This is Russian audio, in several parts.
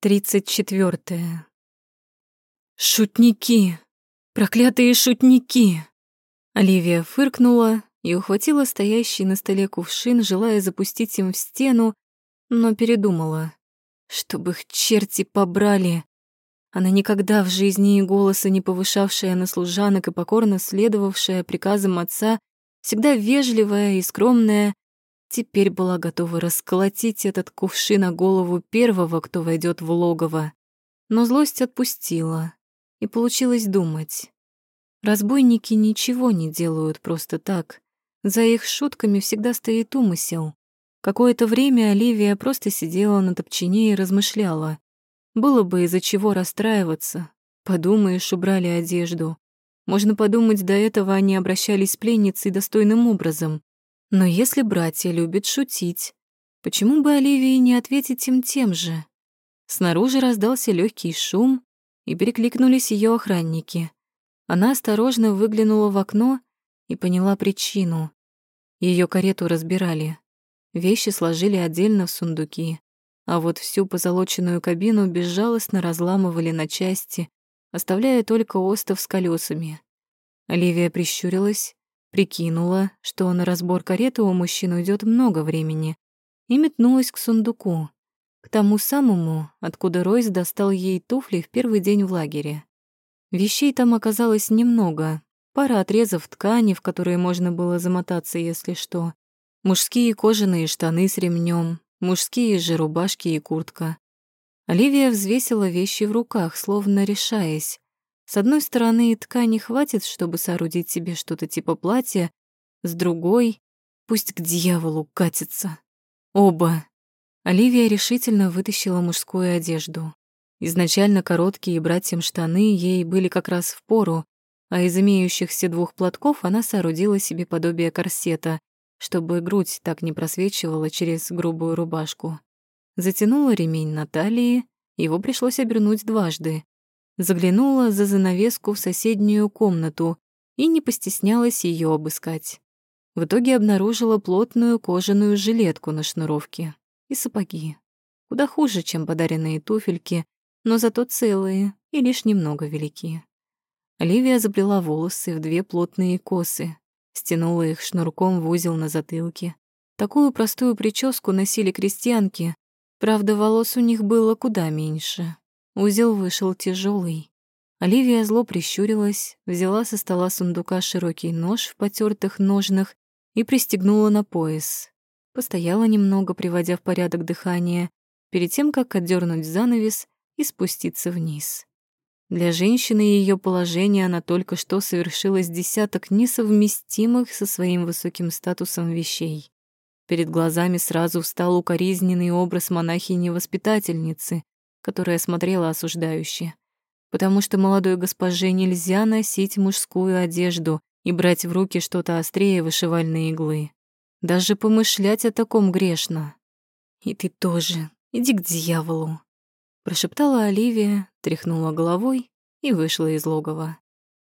Тридцать четвертое. «Шутники! Проклятые шутники!» Оливия фыркнула и ухватила стоящий на столе кувшин, желая запустить им в стену, но передумала. Чтобы их черти побрали. Она никогда в жизни и голоса не повышавшая на служанок и покорно следовавшая приказам отца, всегда вежливая и скромная, теперь была готова расколотить этот кувшин на голову первого, кто войдет в логово. Но злость отпустила, и получилось думать. Разбойники ничего не делают просто так. За их шутками всегда стоит умысел. Какое-то время Оливия просто сидела на топчине и размышляла. Было бы из-за чего расстраиваться. Подумаешь, убрали одежду. Можно подумать, до этого они обращались с пленницей достойным образом. Но если братья любят шутить, почему бы Оливии не ответить им тем же? Снаружи раздался легкий шум, и перекликнулись ее охранники. Она осторожно выглянула в окно и поняла причину. Ее карету разбирали. Вещи сложили отдельно в сундуки, а вот всю позолоченную кабину безжалостно разламывали на части, оставляя только остов с колесами. Оливия прищурилась Прикинула, что на разбор кареты у мужчин уйдет много времени, и метнулась к сундуку, к тому самому, откуда Ройс достал ей туфли в первый день в лагере. Вещей там оказалось немного, пара отрезов ткани, в которые можно было замотаться, если что, мужские кожаные штаны с ремнем, мужские же рубашки и куртка. Оливия взвесила вещи в руках, словно решаясь, с одной стороны, ткани хватит, чтобы соорудить себе что-то типа платья, с другой — пусть к дьяволу катится. Оба. Оливия решительно вытащила мужскую одежду. Изначально короткие братьям штаны ей были как раз в пору, а из имеющихся двух платков она соорудила себе подобие корсета, чтобы грудь так не просвечивала через грубую рубашку. Затянула ремень на талии, его пришлось обернуть дважды заглянула за занавеску в соседнюю комнату и не постеснялась ее обыскать. В итоге обнаружила плотную кожаную жилетку на шнуровке и сапоги. Куда хуже, чем подаренные туфельки, но зато целые и лишь немного велики. Оливия заплела волосы в две плотные косы, стянула их шнурком в узел на затылке. Такую простую прическу носили крестьянки, правда, волос у них было куда меньше. Узел вышел тяжелый. Оливия зло прищурилась, взяла со стола сундука широкий нож в потертых ножнах и пристегнула на пояс. Постояла немного, приводя в порядок дыхание, перед тем, как отдернуть занавес и спуститься вниз. Для женщины ее положение она только что совершила десяток несовместимых со своим высоким статусом вещей. Перед глазами сразу встал укоризненный образ монахини-воспитательницы, которая смотрела осуждающе. Потому что молодой госпоже нельзя носить мужскую одежду и брать в руки что-то острее вышивальной иглы. Даже помышлять о таком грешно. «И ты тоже, иди к дьяволу», — прошептала Оливия, тряхнула головой и вышла из логова.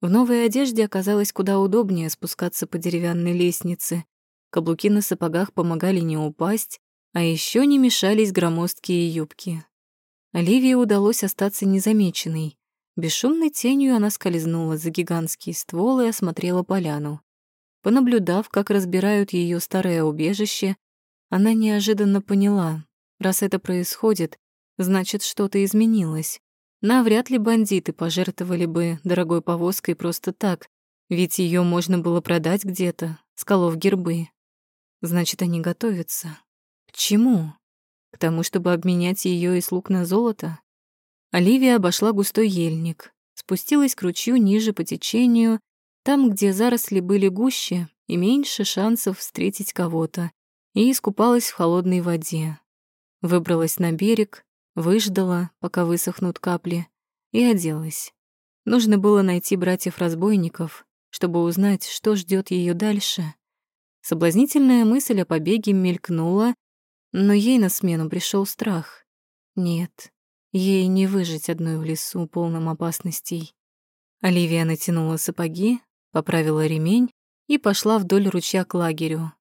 В новой одежде оказалось куда удобнее спускаться по деревянной лестнице. Каблуки на сапогах помогали не упасть, а еще не мешались громоздкие юбки. Оливии удалось остаться незамеченной. Бесшумной тенью она скользнула за гигантский ствол и осмотрела поляну. Понаблюдав, как разбирают ее старое убежище, она неожиданно поняла, раз это происходит, значит, что-то изменилось. Навряд ли бандиты пожертвовали бы дорогой повозкой просто так, ведь ее можно было продать где-то, сколов гербы. Значит, они готовятся. К чему? К тому, чтобы обменять ее и слуг на золото? Оливия обошла густой ельник, спустилась к ручью ниже по течению, там, где заросли были гуще и меньше шансов встретить кого-то, и искупалась в холодной воде. Выбралась на берег, выждала, пока высохнут капли, и оделась. Нужно было найти братьев-разбойников, чтобы узнать, что ждет ее дальше. Соблазнительная мысль о побеге мелькнула, но ей на смену пришел страх. Нет, ей не выжить одной в лесу, полном опасностей. Оливия натянула сапоги, поправила ремень и пошла вдоль ручья к лагерю.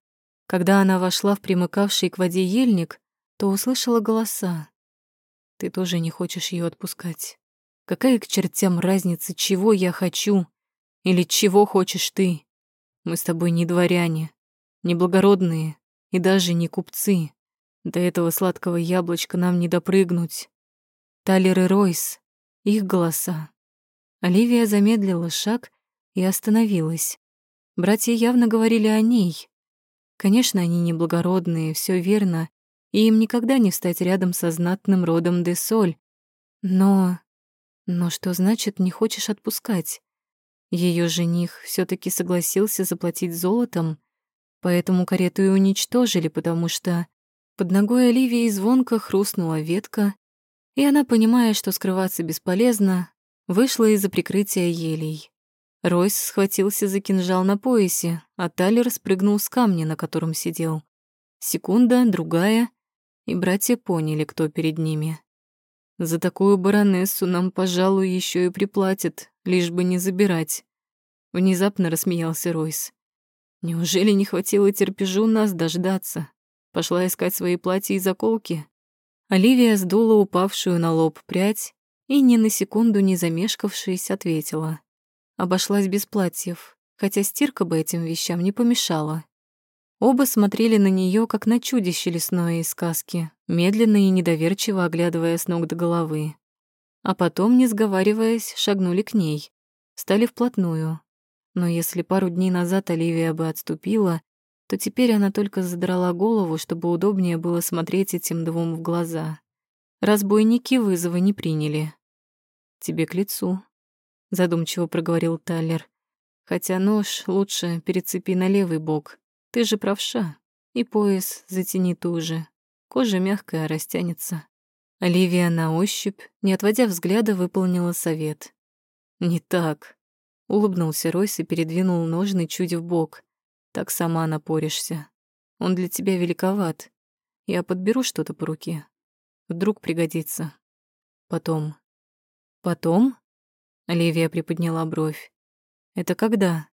Когда она вошла в примыкавший к воде ельник, то услышала голоса. ты тоже не хочешь ее отпускать. Какая к чертям разница, чего я хочу или чего хочешь ты? Мы с тобой не дворяне, не благородные и даже не купцы. До этого сладкого яблочка нам не допрыгнуть. Талер и Ройс, их голоса. Оливия замедлила шаг и остановилась. Братья явно говорили о ней. Конечно, они неблагородные, все верно, и им никогда не встать рядом со знатным родом де Соль. Но... Но что значит «не хочешь отпускать»? Ее жених все таки согласился заплатить золотом, поэтому карету и уничтожили, потому что под ногой Оливии звонко хрустнула ветка, и она, понимая, что скрываться бесполезно, вышла из-за прикрытия елей. Ройс схватился за кинжал на поясе, а Талер спрыгнул с камня, на котором сидел. Секунда, другая, и братья поняли, кто перед ними. За такую баронессу нам, пожалуй, еще и приплатят, лишь бы не забирать. Внезапно рассмеялся Ройс. Неужели не хватило терпежу нас дождаться? Пошла искать свои платья и заколки. Оливия сдула упавшую на лоб прядь и, ни на секунду не замешкавшись, ответила. Обошлась без платьев, хотя стирка бы этим вещам не помешала. Оба смотрели на нее как на чудище лесное из сказки, медленно и недоверчиво оглядывая с ног до головы. А потом, не сговариваясь, шагнули к ней, стали вплотную. Но если пару дней назад Оливия бы отступила, то теперь она только задрала голову, чтобы удобнее было смотреть этим двум в глаза. Разбойники вызова не приняли. «Тебе к лицу», — задумчиво проговорил Таллер. «Хотя нож лучше перецепи на левый бок, ты же правша. И пояс затяни туже. Кожа мягкая, растянется. Оливия на ощупь, не отводя взгляда, выполнила совет. «Не так», — улыбнулся Ройс и передвинул ножны чуть в бок. «Так сама напоришься. Он для тебя великоват. Я подберу что-то по руке. Вдруг пригодится. Потом». «Потом?» — Оливия приподняла бровь. «Это когда?»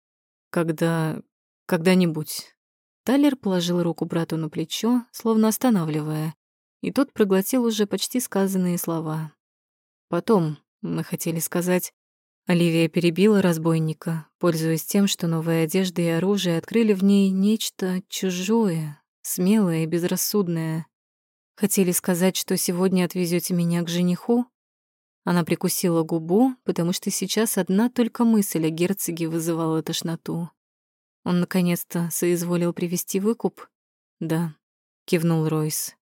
«Когда... когда-нибудь. Талер положил руку брату на плечо, словно останавливая, и тот проглотил уже почти сказанные слова. Потом, мы хотели сказать, Оливия перебила разбойника, пользуясь тем, что новая одежда и оружие открыли в ней нечто чужое, смелое и безрассудное. Хотели сказать, что сегодня отвезете меня к жениху? Она прикусила губу, потому что сейчас одна только мысль о герцоге вызывала тошноту. Он наконец-то соизволил привести выкуп? Да, кивнул Ройс.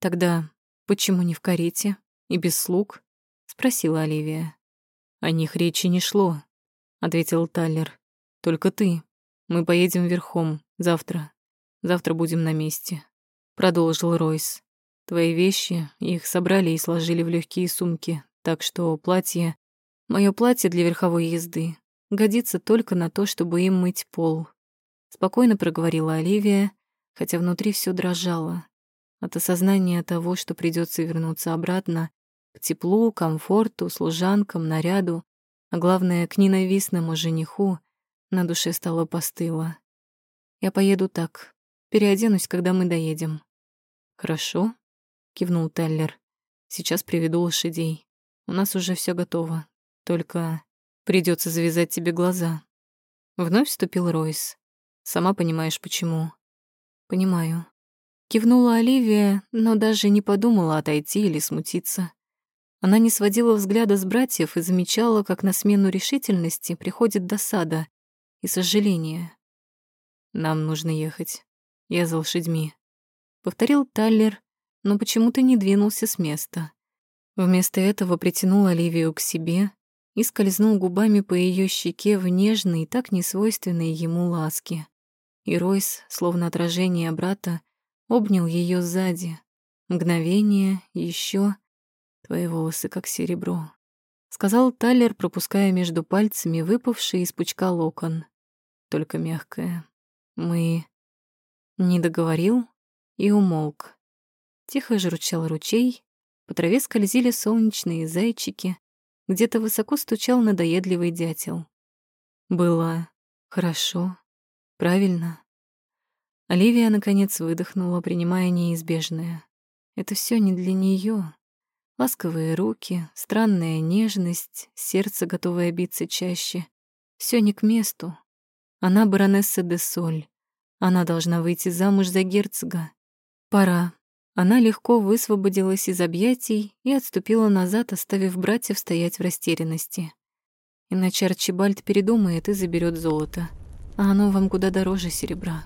Тогда почему не в карете и без слуг? спросила Оливия. О них речи не шло, ответил Таллер. Только ты. Мы поедем верхом завтра. Завтра будем на месте, продолжил Ройс. Твои вещи, их собрали и сложили в легкие сумки, так что платье, мое платье для верховой езды, годится только на то, чтобы им мыть пол. Спокойно проговорила Оливия, хотя внутри все дрожало. От осознания того, что придется вернуться обратно, к теплу, комфорту, служанкам, наряду, а главное, к ненавистному жениху, на душе стало постыло. «Я поеду так. Переоденусь, когда мы доедем». «Хорошо», — кивнул Теллер. «Сейчас приведу лошадей. У нас уже все готово. Только Придется завязать тебе глаза. Вновь вступил Ройс. Сама понимаешь, почему. Понимаю. Кивнула Оливия, но даже не подумала отойти или смутиться. Она не сводила взгляда с братьев и замечала, как на смену решительности приходит досада и сожаление. «Нам нужно ехать. Я за лошадьми», — повторил Таллер, но почему-то не двинулся с места. Вместо этого притянул Оливию к себе и скользнул губами по ее щеке в нежной, так несвойственной ему ласке. И Ройс, словно отражение брата, обнял ее сзади. Мгновение, еще Твои волосы как серебро. Сказал Талер, пропуская между пальцами выпавший из пучка локон. Только мягкое. Мы... Не договорил и умолк. Тихо журчал ручей, по траве скользили солнечные зайчики, где-то высоко стучал надоедливый дятел. Было хорошо, правильно. Оливия, наконец, выдохнула, принимая неизбежное. Это все не для нее. Ласковые руки, странная нежность, сердце, готовое биться чаще. Все не к месту. Она баронесса де Соль. Она должна выйти замуж за герцога. Пора. Она легко высвободилась из объятий и отступила назад, оставив братьев стоять в растерянности. Иначе Арчибальд передумает и заберет золото, а оно вам куда дороже серебра.